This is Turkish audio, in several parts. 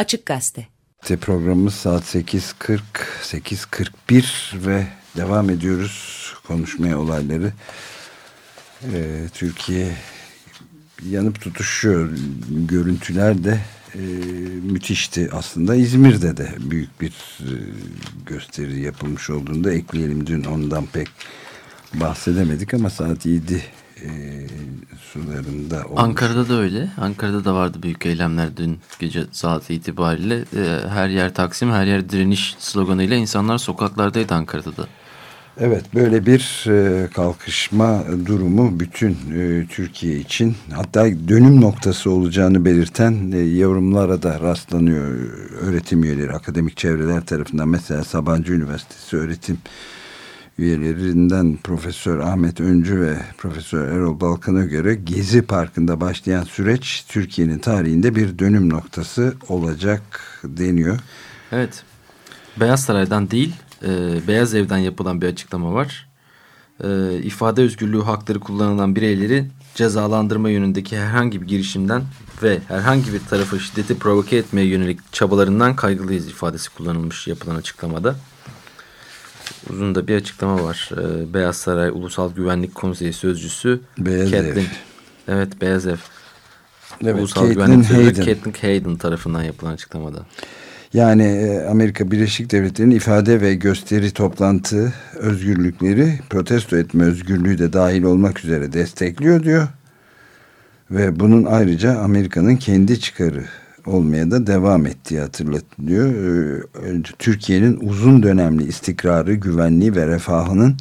Açık Gazete. Programımız saat 8.40, 8.41 ve devam ediyoruz konuşmaya olayları. Ee, Türkiye yanıp tutuşuyor. Görüntüler de e, müthişti aslında. İzmir'de de büyük bir e, gösteri yapılmış olduğunda ekleyelim. Dün ondan pek bahsedemedik ama saat 7 e, sularında olmuş. Ankara'da da öyle. Ankara'da da vardı büyük eylemler dün gece saati itibariyle. E, her yer Taksim, her yer direniş sloganıyla insanlar sokaklardaydı Ankara'da da. Evet böyle bir e, kalkışma durumu bütün e, Türkiye için hatta dönüm noktası olacağını belirten e, yorumlara da rastlanıyor öğretim üyeleri akademik çevreler tarafından. Mesela Sabancı Üniversitesi öğretim üyelerinden Profesör Ahmet Öncü ve Profesör Erol Balkan'a göre Gezi Parkı'nda başlayan süreç Türkiye'nin tarihinde bir dönüm noktası olacak deniyor. Evet. Beyaz Saray'dan değil, e, Beyaz Ev'den yapılan bir açıklama var. E, ifade özgürlüğü hakları kullanılan bireyleri cezalandırma yönündeki herhangi bir girişimden ve herhangi bir tarafı şiddeti provoke etmeye yönelik çabalarından kaygılıyız ifadesi kullanılmış yapılan açıklamada uzun da bir açıklama var. Ee, Beyaz Saray Ulusal Güvenlik Konseyi Sözcüsü Beyaz Caitlin, Ev. Evet Beyaz Ev. Evet, Ulusal Caitlin Güvenlik Sözcüsü Hayden. Caitlin Hayden tarafından yapılan açıklamada. Yani e, Amerika Birleşik Devletleri'nin ifade ve gösteri toplantı özgürlükleri protesto etme özgürlüğü de dahil olmak üzere destekliyor diyor. Ve bunun ayrıca Amerika'nın kendi çıkarı olmaya da devam ettiği hatırlatılıyor. Ee, Türkiye'nin uzun dönemli istikrarı, güvenliği ve refahının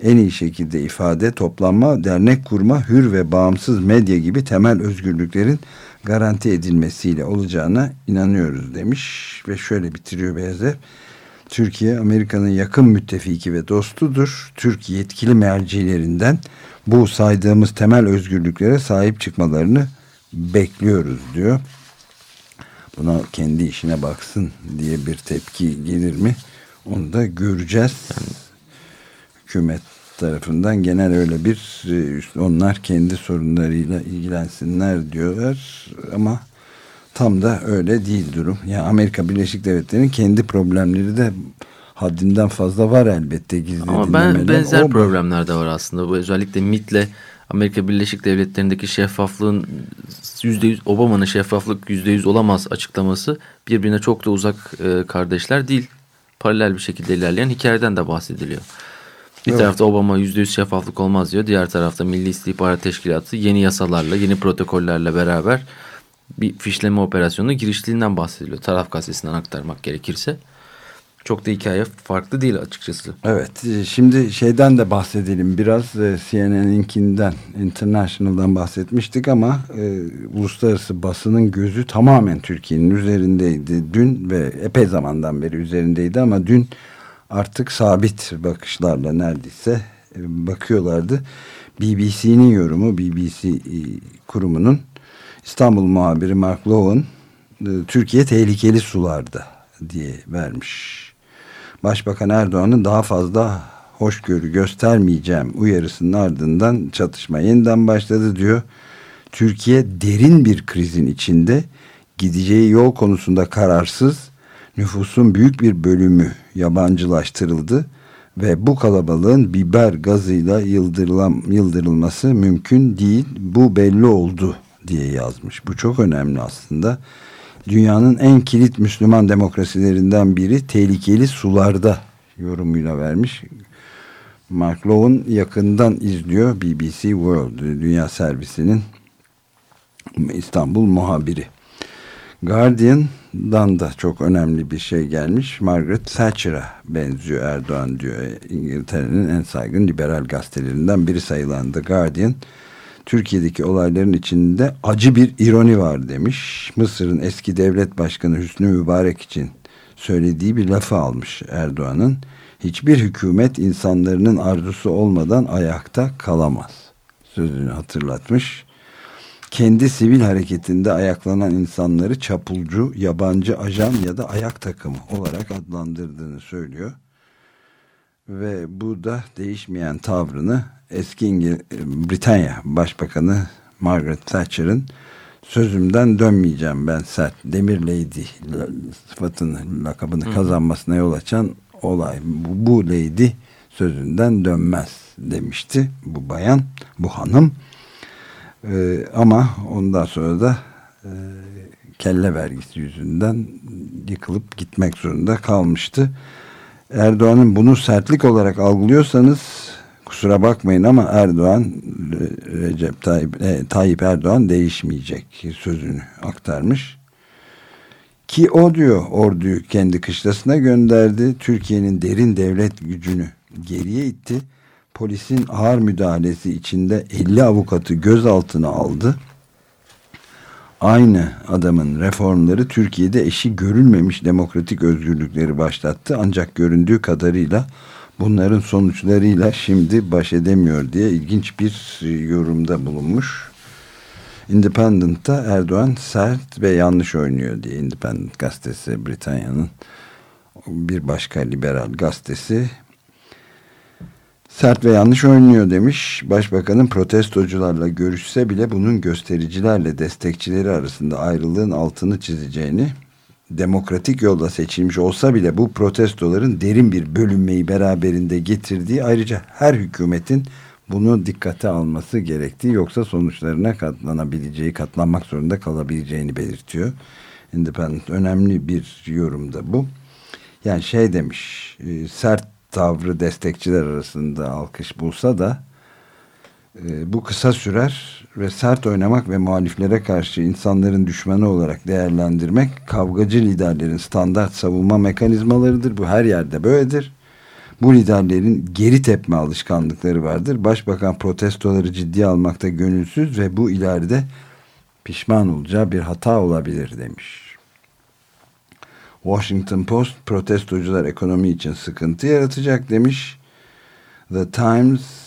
en iyi şekilde ifade, toplanma, dernek kurma, hür ve bağımsız medya gibi temel özgürlüklerin garanti edilmesiyle olacağına inanıyoruz demiş ve şöyle bitiriyor Beyaz. Türkiye Amerika'nın yakın müttefiki ve dostudur. Türk yetkili mercilerinden bu saydığımız temel özgürlüklere sahip çıkmalarını bekliyoruz diyor. Buna kendi işine baksın diye bir tepki gelir mi? Onu da göreceğiz. Hükümet tarafından genel öyle bir e, onlar kendi sorunlarıyla ilgilensinler diyorlar ama tam da öyle değil durum. Yani Amerika Birleşik Devletleri'nin kendi problemleri de haddinden fazla var elbette gizli Ama ben benzer O- problemler de var aslında. Bu özellikle MIT'le Amerika Birleşik Devletleri'ndeki şeffaflığın %100 Obama'nın şeffaflık %100 olamaz açıklaması birbirine çok da uzak e, kardeşler değil. Paralel bir şekilde ilerleyen hikayeden de bahsediliyor. Bir Evet. tarafta Obama %100 şeffaflık olmaz diyor. Diğer tarafta Milli İstihbarat Teşkilatı yeni yasalarla, yeni protokollerle beraber bir fişleme operasyonuna giriştiğinden bahsediliyor. Taraf gazetesinden aktarmak gerekirse. Çok da hikaye farklı değil açıkçası. Evet e, şimdi şeyden de bahsedelim biraz e, CNN'inkinden International'dan bahsetmiştik ama e, uluslararası basının gözü tamamen Türkiye'nin üzerindeydi dün ve epey zamandan beri üzerindeydi ama dün artık sabit bakışlarla neredeyse e, bakıyorlardı. BBC'nin yorumu BBC kurumunun İstanbul muhabiri Mark Lowen Türkiye tehlikeli sularda diye vermiş. Başbakan Erdoğan'ın daha fazla hoşgörü göstermeyeceğim uyarısının ardından çatışma yeniden başladı diyor. Türkiye derin bir krizin içinde gideceği yol konusunda kararsız, nüfusun büyük bir bölümü yabancılaştırıldı ve bu kalabalığın biber gazıyla yıldırılması mümkün değil. Bu belli oldu diye yazmış. Bu çok önemli aslında. Dünyanın en kilit Müslüman demokrasilerinden biri tehlikeli sularda yorumuyla vermiş. Mark Lowen yakından izliyor BBC World Dünya Servisi'nin İstanbul muhabiri. Guardian'dan da çok önemli bir şey gelmiş. Margaret Thatcher'a benziyor Erdoğan diyor. İngiltere'nin en saygın liberal gazetelerinden biri sayılan The Guardian. Türkiye'deki olayların içinde acı bir ironi var demiş. Mısır'ın eski devlet başkanı Hüsnü Mübarek için söylediği bir lafı almış Erdoğan'ın. Hiçbir hükümet insanların arzusu olmadan ayakta kalamaz. Sözünü hatırlatmış. Kendi sivil hareketinde ayaklanan insanları çapulcu, yabancı ajan ya da ayak takımı olarak adlandırdığını söylüyor. Ve bu da değişmeyen tavrını eski İngil Britanya Başbakanı Margaret Thatcher'ın sözümden dönmeyeceğim ben sert Demir Lady sıfatını lakabını kazanmasına yol açan olay. Bu, bu lady sözünden dönmez demişti bu bayan bu hanım. Ee, ama ondan sonra da e, kelle vergisi yüzünden yıkılıp gitmek zorunda kalmıştı. Erdoğan'ın bunu sertlik olarak algılıyorsanız kusura bakmayın ama Erdoğan Recep Tayyip, e, Tayyip Erdoğan değişmeyecek sözünü aktarmış. Ki o diyor orduyu kendi kışlasına gönderdi. Türkiye'nin derin devlet gücünü geriye itti. Polisin ağır müdahalesi içinde 50 avukatı gözaltına aldı aynı adamın reformları Türkiye'de eşi görülmemiş demokratik özgürlükleri başlattı. Ancak göründüğü kadarıyla bunların sonuçlarıyla şimdi baş edemiyor diye ilginç bir yorumda bulunmuş. Independent'ta Erdoğan sert ve yanlış oynuyor diye Independent gazetesi Britanya'nın bir başka liberal gazetesi sert ve yanlış oynuyor demiş. Başbakanın protestocularla görüşse bile bunun göstericilerle destekçileri arasında ayrılığın altını çizeceğini, demokratik yolda seçilmiş olsa bile bu protestoların derin bir bölünmeyi beraberinde getirdiği ayrıca her hükümetin bunu dikkate alması gerektiği yoksa sonuçlarına katlanabileceği, katlanmak zorunda kalabileceğini belirtiyor. Independent önemli bir yorumda bu. Yani şey demiş, e, sert tavrı destekçiler arasında alkış bulsa da e, bu kısa sürer ve sert oynamak ve muhaliflere karşı insanların düşmanı olarak değerlendirmek kavgacı liderlerin standart savunma mekanizmalarıdır. Bu her yerde böyledir. Bu liderlerin geri tepme alışkanlıkları vardır. Başbakan protestoları ciddiye almakta gönülsüz ve bu ileride pişman olacağı bir hata olabilir demiş. Washington Post protestocular ekonomi için sıkıntı yaratacak demiş. The Times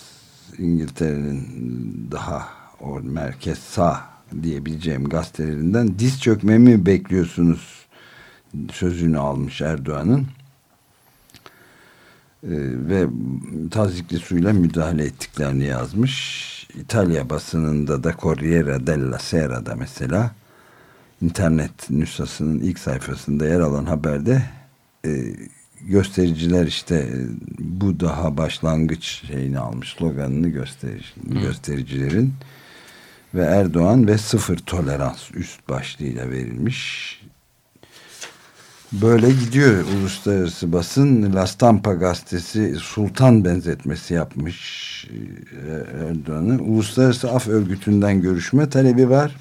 İngiltere'nin daha o merkez sağ diyebileceğim gazetelerinden diz çökmemi bekliyorsunuz sözünü almış Erdoğan'ın ee, ve tazikli suyla müdahale ettiklerini yazmış. İtalya basınında da Corriere della Sera'da mesela internet nüshasının ilk sayfasında yer alan haberde e, göstericiler işte e, bu daha başlangıç şeyini almış sloganını gösterici, göstericilerin ve Erdoğan ve sıfır tolerans üst başlığıyla verilmiş. Böyle gidiyor uluslararası basın. La Stampa gazetesi sultan benzetmesi yapmış e, Erdoğan'ı. Uluslararası Af Örgütü'nden görüşme talebi var.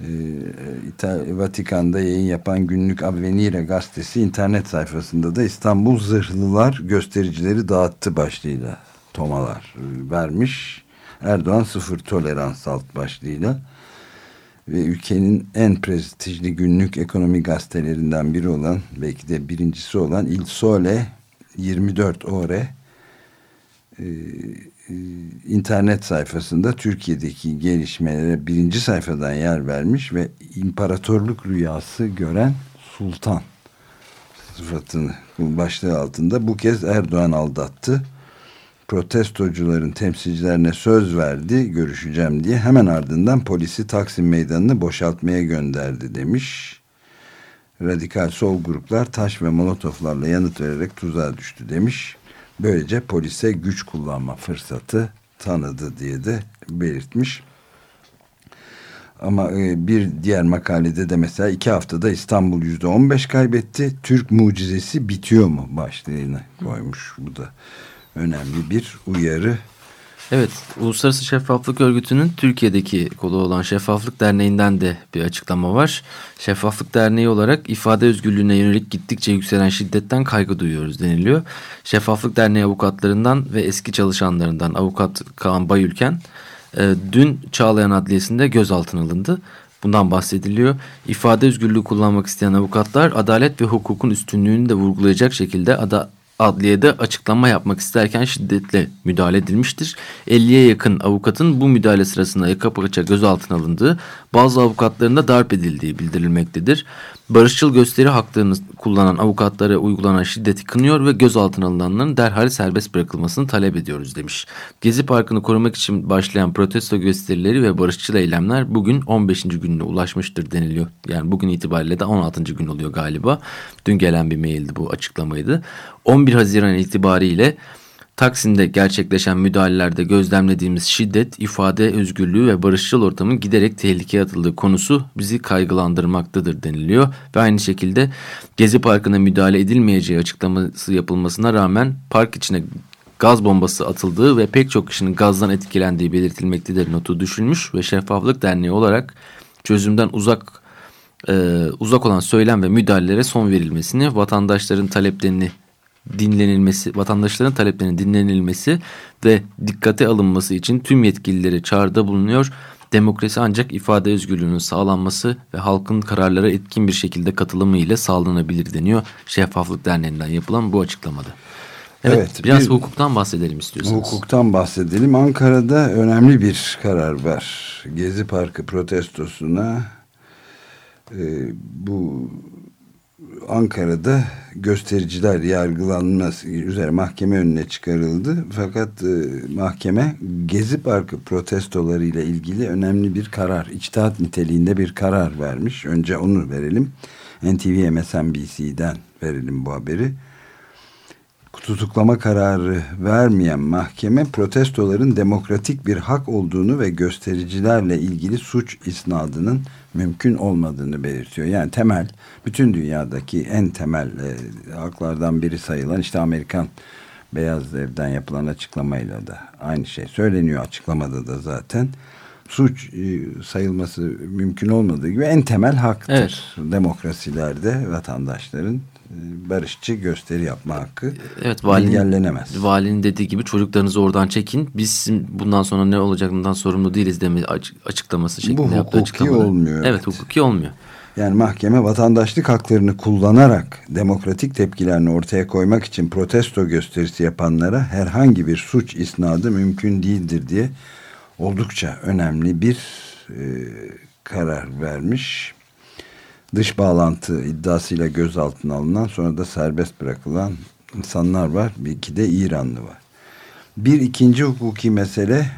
Ee, Vatikan'da yayın yapan günlük Avvenire gazetesi internet sayfasında da İstanbul Zırhlılar göstericileri dağıttı başlığıyla tomalar e, vermiş. Erdoğan sıfır tolerans alt başlığıyla ve ülkenin en prestijli günlük ekonomi gazetelerinden biri olan belki de birincisi olan Il Sole 24 Ore e, internet sayfasında Türkiye'deki gelişmelere birinci sayfadan yer vermiş ve imparatorluk rüyası gören sultan sıfatını başlığı altında bu kez Erdoğan aldattı. Protestocuların temsilcilerine söz verdi görüşeceğim diye hemen ardından polisi Taksim meydanını boşaltmaya gönderdi demiş. Radikal sol gruplar taş ve molotoflarla yanıt vererek tuzağa düştü demiş. Böylece polise güç kullanma fırsatı tanıdı diye de belirtmiş. Ama e, bir diğer makalede de mesela iki haftada İstanbul yüzde on beş kaybetti. Türk mucizesi bitiyor mu başlığını koymuş. Bu da önemli bir uyarı. Evet, Uluslararası Şeffaflık Örgütü'nün Türkiye'deki kolu olan Şeffaflık Derneği'nden de bir açıklama var. Şeffaflık Derneği olarak ifade özgürlüğüne yönelik gittikçe yükselen şiddetten kaygı duyuyoruz deniliyor. Şeffaflık Derneği avukatlarından ve eski çalışanlarından avukat Kaan Bayülken e, dün Çağlayan Adliyesi'nde gözaltına alındı. Bundan bahsediliyor. İfade özgürlüğü kullanmak isteyen avukatlar adalet ve hukukun üstünlüğünü de vurgulayacak şekilde ada adliyede açıklama yapmak isterken şiddetle müdahale edilmiştir. 50'ye yakın avukatın bu müdahale sırasında yaka paça gözaltına alındığı, bazı avukatların da darp edildiği bildirilmektedir. Barışçıl gösteri haklarını kullanan avukatlara uygulanan şiddeti kınıyor ve gözaltına alınanların derhal serbest bırakılmasını talep ediyoruz demiş. Gezi Parkı'nı korumak için başlayan protesto gösterileri ve barışçıl eylemler bugün 15. gününe ulaşmıştır deniliyor. Yani bugün itibariyle de 16. gün oluyor galiba. Dün gelen bir maildi bu açıklamaydı. 11 Haziran itibariyle Taksim'de gerçekleşen müdahalelerde gözlemlediğimiz şiddet, ifade özgürlüğü ve barışçıl ortamın giderek tehlikeye atıldığı konusu bizi kaygılandırmaktadır deniliyor. Ve aynı şekilde Gezi Parkı'na müdahale edilmeyeceği açıklaması yapılmasına rağmen park içine gaz bombası atıldığı ve pek çok kişinin gazdan etkilendiği belirtilmektedir notu düşünmüş ve Şeffaflık Derneği olarak çözümden uzak e, uzak olan söylem ve müdahalelere son verilmesini, vatandaşların taleplerini dinlenilmesi, vatandaşların taleplerinin dinlenilmesi ve dikkate alınması için tüm yetkililere çağrıda bulunuyor. Demokrasi ancak ifade özgürlüğünün sağlanması ve halkın kararlara etkin bir şekilde katılımı ile sağlanabilir deniyor. Şeffaflık Derneği'nden yapılan bu açıklamada. Evet, evet biraz bir, hukuktan bahsedelim istiyorsanız. Hukuktan bahsedelim. Ankara'da önemli bir karar var. Gezi Parkı protestosuna e, bu Ankara'da göstericiler yargılanması üzere mahkeme önüne çıkarıldı. Fakat e, mahkeme Gezi Parkı protestoları ile ilgili önemli bir karar, içtihat niteliğinde bir karar vermiş. Önce onu verelim. NTV MSNBC'den verelim bu haberi. Tutuklama kararı vermeyen mahkeme protestoların demokratik bir hak olduğunu ve göstericilerle ilgili suç isnadının mümkün olmadığını belirtiyor. Yani temel bütün dünyadaki en temel e, haklardan biri sayılan işte Amerikan Beyaz Ev'den yapılan açıklamayla da aynı şey söyleniyor açıklamada da zaten suç e, sayılması mümkün olmadığı gibi en temel haktır. Evet. Demokrasilerde vatandaşların barışçı gösteri yapma hakkı evet, valinin, engellenemez. Valinin dediği gibi çocuklarınızı oradan çekin. Biz bundan sonra ne olacağından sorumlu değiliz deme açıklaması şeklinde açıklamada. Bu hukuki olmuyor. Evet, evet hukuki olmuyor. Yani mahkeme vatandaşlık haklarını kullanarak demokratik tepkilerini ortaya koymak için protesto gösterisi yapanlara herhangi bir suç isnadı mümkün değildir diye oldukça önemli bir e, karar vermiş dış bağlantı iddiasıyla gözaltına alınan sonra da serbest bırakılan insanlar var. Bir iki de İranlı var. Bir ikinci hukuki mesele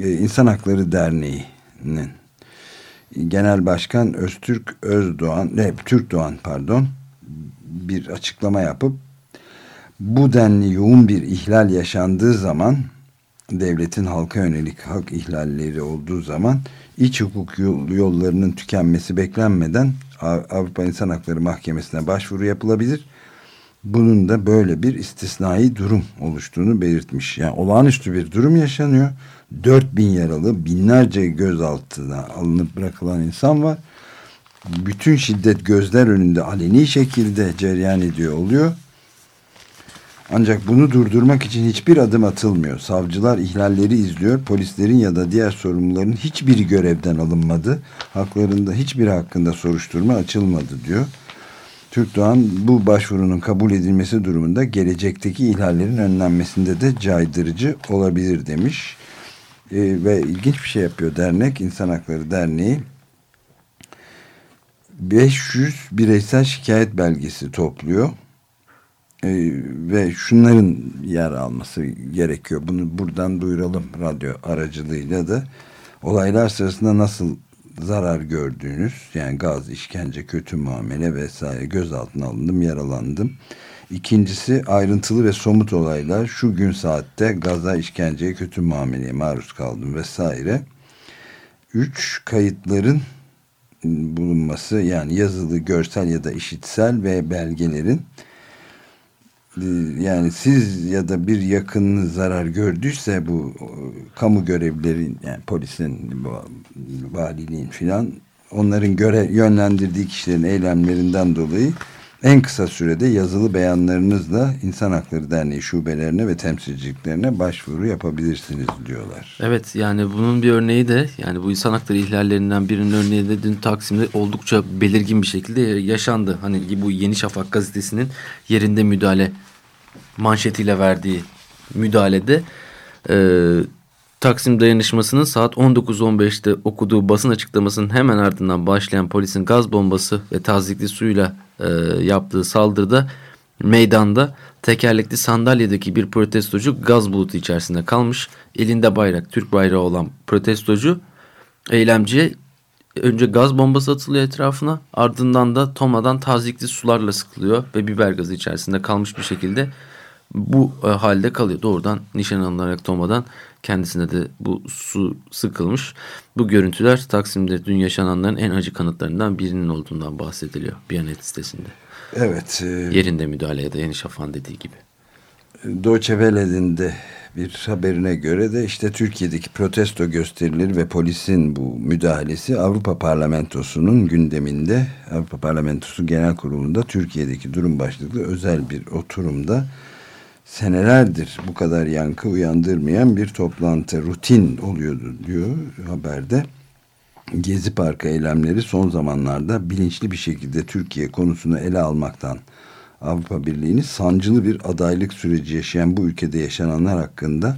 e, İnsan Hakları Derneği'nin Genel Başkan Öztürk Özdoğan, ne, Türk Doğan pardon bir açıklama yapıp bu denli yoğun bir ihlal yaşandığı zaman devletin halka yönelik hak ihlalleri olduğu zaman iç hukuk yollarının tükenmesi beklenmeden Avrupa İnsan Hakları Mahkemesi'ne başvuru yapılabilir. Bunun da böyle bir istisnai durum oluştuğunu belirtmiş. Yani olağanüstü bir durum yaşanıyor. 4000 yaralı, binlerce gözaltına alınıp bırakılan insan var. Bütün şiddet gözler önünde aleni şekilde cereyan ediyor oluyor ancak bunu durdurmak için hiçbir adım atılmıyor. Savcılar ihlalleri izliyor. Polislerin ya da diğer sorumluların hiçbiri görevden alınmadı. Haklarında hiçbir hakkında soruşturma açılmadı diyor. Türk Doğan bu başvurunun kabul edilmesi durumunda gelecekteki ihlallerin önlenmesinde de caydırıcı olabilir demiş. Ee, ve ilginç bir şey yapıyor dernek. İnsan Hakları Derneği 500 bireysel şikayet belgesi topluyor ee, ve şunların yer alması gerekiyor. Bunu buradan duyuralım radyo aracılığıyla da olaylar sırasında nasıl zarar gördüğünüz yani gaz, işkence, kötü muamele vesaire gözaltına alındım, yaralandım. İkincisi ayrıntılı ve somut olaylar şu gün saatte gaza, işkenceye, kötü muameleye maruz kaldım vesaire. Üç kayıtların bulunması yani yazılı, görsel ya da işitsel ve belgelerin yani siz ya da bir yakınınız zarar gördüyse bu kamu görevlilerin yani polisin, valiliğin filan onların göre yönlendirdiği kişilerin eylemlerinden dolayı en kısa sürede yazılı beyanlarınızla İnsan Hakları Derneği şubelerine ve temsilciliklerine başvuru yapabilirsiniz diyorlar. Evet yani bunun bir örneği de yani bu insan hakları ihlallerinden birinin örneği de dün Taksim'de oldukça belirgin bir şekilde yaşandı. Hani bu Yeni Şafak gazetesinin yerinde müdahale manşetiyle verdiği müdahalede e, Taksim dayanışmasının saat 19.15'te okuduğu basın açıklamasının hemen ardından başlayan polisin gaz bombası ve tazikli suyla e, yaptığı saldırıda meydanda tekerlekli sandalyedeki bir protestocu gaz bulutu içerisinde kalmış. Elinde bayrak, Türk bayrağı olan protestocu eylemciye önce gaz bombası atılıyor etrafına ardından da tomadan tazikli sularla sıkılıyor ve biber gazı içerisinde kalmış bir şekilde bu e, halde kalıyor. Doğrudan nişan alınarak tomadan kendisine de bu su sıkılmış. Bu görüntüler Taksim'de dün yaşananların en acı kanıtlarından birinin olduğundan bahsediliyor Biyanet sitesinde. Evet. E, Yerinde müdahaleye de Yeni Şafak'ın dediği gibi. Deutsche Welle'nin de bir haberine göre de işte Türkiye'deki protesto gösterileri ve polisin bu müdahalesi Avrupa Parlamentosu'nun gündeminde Avrupa Parlamentosu Genel Kurulu'nda Türkiye'deki durum başlıklı özel bir oturumda senelerdir bu kadar yankı uyandırmayan bir toplantı rutin oluyordu diyor haberde. Gezi Parkı eylemleri son zamanlarda bilinçli bir şekilde Türkiye konusunu ele almaktan Avrupa Birliği'ni sancılı bir adaylık süreci yaşayan bu ülkede yaşananlar hakkında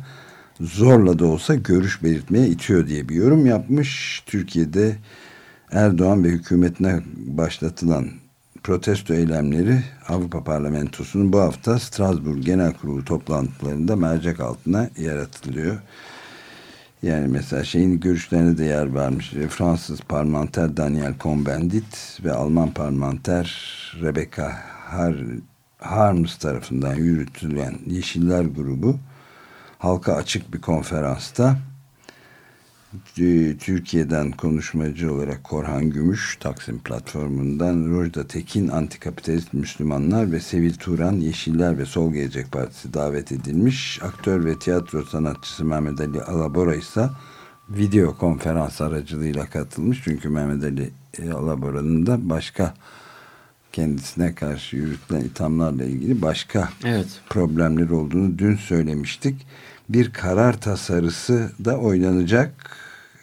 zorla da olsa görüş belirtmeye itiyor diye bir yorum yapmış. Türkiye'de Erdoğan ve hükümetine başlatılan protesto eylemleri Avrupa Parlamentosu'nun bu hafta Strasbourg Genel Kurulu toplantılarında mercek altına yaratılıyor. Yani mesela şeyin görüşlerine de yer vermiş. Fransız parlamenter Daniel Cohn-Bendit ve Alman parlamenter Rebecca Har Harms tarafından yürütülen Yeşiller grubu halka açık bir konferansta Türkiye'den konuşmacı olarak Korhan Gümüş Taksim platformundan Rojda Tekin Antikapitalist Müslümanlar ve Sevil Turan Yeşiller ve Sol Gelecek Partisi davet edilmiş. Aktör ve tiyatro sanatçısı Mehmet Ali Alabora ise video konferans aracılığıyla katılmış. Çünkü Mehmet Ali Alabora'nın da başka kendisine karşı yürütülen ithamlarla ilgili başka evet. problemler olduğunu dün söylemiştik. Bir karar tasarısı da oynanacak.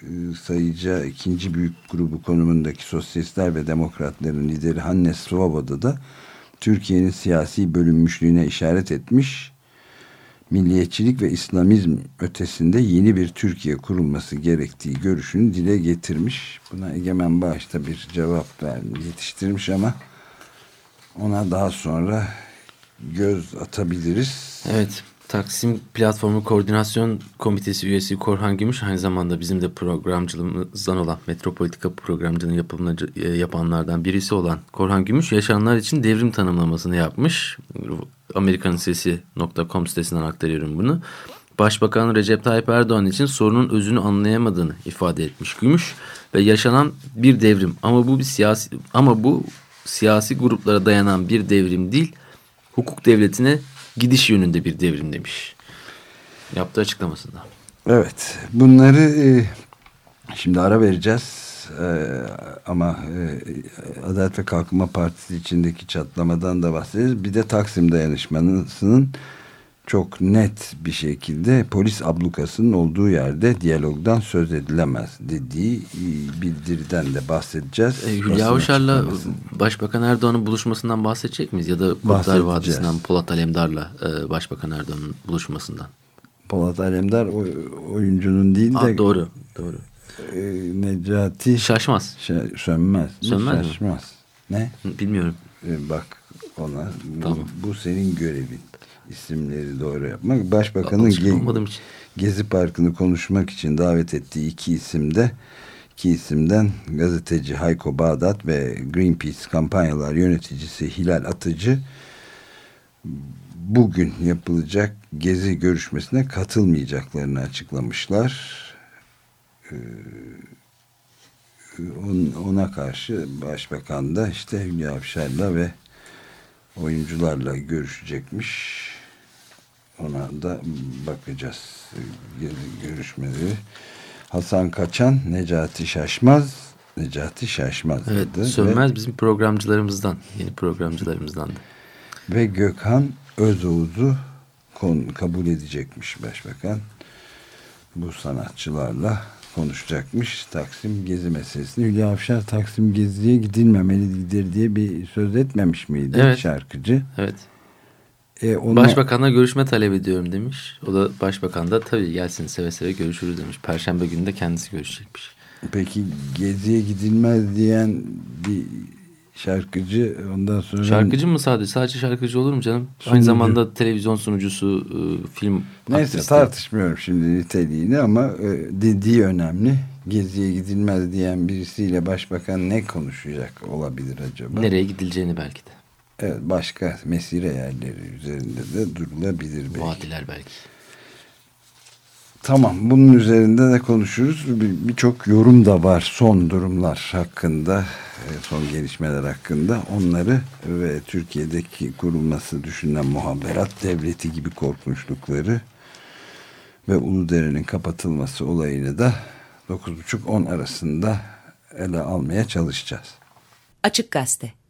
Ee, sayıca ikinci büyük grubu konumundaki sosyalistler ve demokratların lideri Hannes Svoboda da Türkiye'nin siyasi bölünmüşlüğüne işaret etmiş. Milliyetçilik ve İslamizm ötesinde yeni bir Türkiye kurulması gerektiği görüşünü dile getirmiş. Buna Egemen Bağış'ta bir cevap vermiş, yetiştirmiş ama ona daha sonra göz atabiliriz. Evet. Taksim Platformu Koordinasyon Komitesi üyesi Korhan Gümüş aynı zamanda bizim de programcılığımızdan olan Metropolitika programcının yapımını e, yapanlardan birisi olan Korhan Gümüş yaşananlar için devrim tanımlamasını yapmış. Amerikan Sesi.com sitesinden aktarıyorum bunu. Başbakan Recep Tayyip Erdoğan için sorunun özünü anlayamadığını ifade etmiş Gümüş ve yaşanan bir devrim ama bu bir siyasi ama bu siyasi gruplara dayanan bir devrim değil, hukuk devletine gidiş yönünde bir devrim demiş. Yaptığı açıklamasında. Evet, bunları e, şimdi ara vereceğiz. Ee, ama e, Adalet ve Kalkınma Partisi içindeki çatlamadan da bahsederiz. Bir de Taksim dayanışmasının çok net bir şekilde polis ablukasının olduğu yerde diyalogdan söz edilemez dediği bildiriden de bahsedeceğiz. E, Hülya Avşar'la Başbakan Erdoğan'ın buluşmasından bahsedecek miyiz? Ya da Kurtlar Vadisi'nden Polat Alemdar'la e, Başbakan Erdoğan'ın buluşmasından. Polat Alemdar oyuncunun değil de... Aa, doğru, doğru. E, Necati... Şaşmaz. sönmez. Sönmez Şaşmaz. Mi? Ne? Bilmiyorum. E, bak ona. Tamam. Bu, bu senin görevin isimleri doğru yapmak. Başbakanın Ge Gezi Parkı'nı konuşmak için davet ettiği iki isimde iki isimden gazeteci Hayko Bağdat ve Greenpeace kampanyalar yöneticisi Hilal Atıcı bugün yapılacak gezi görüşmesine katılmayacaklarını açıklamışlar. Ee, ona karşı başbakan da işte Hülya Avşar'la ve oyuncularla görüşecekmiş. Ona da bakacağız görüşmeleri. Hasan Kaçan, Necati Şaşmaz, Necati Şaşmaz. Evet. Sönmez ve, bizim programcılarımızdan, yeni programcılarımızdan da. Ve Gökhan Özoğuz'u kabul edecekmiş başbakan. Bu sanatçılarla konuşacakmış Taksim Gezi meselesini. Hülya Avşar Taksim Gezi'ye gidilmemelidir diye bir söz etmemiş miydi evet. şarkıcı? Evet. E ona... Başbakanla görüşme talep ediyorum demiş. O da başbakan da tabii gelsin seve seve görüşürüz demiş. Perşembe günü de kendisi görüşecekmiş. Peki Gezi'ye gidilmez diyen bir şarkıcı ondan sonra... Şarkıcı mı sadece? Sadece şarkıcı olur mu canım? Sunucu. Aynı zamanda televizyon sunucusu, e, film... Neyse aktivisti. tartışmıyorum şimdi niteliğini ama e, dediği önemli. Geziye gidilmez diyen birisiyle başbakan ne konuşacak olabilir acaba? Nereye gidileceğini belki de. Evet başka mesire yerleri üzerinde de durulabilir belki. Vadiler belki. Tamam bunun üzerinde de konuşuruz. Birçok yorum da var son durumlar hakkında, e, son gelişmeler hakkında. Onları ve Türkiye'deki kurulması düşünülen muhaberat devleti gibi korkmuşlukları ve Uludere'nin kapatılması olayını da 9.30-10 arasında ele almaya çalışacağız. Açık Gazete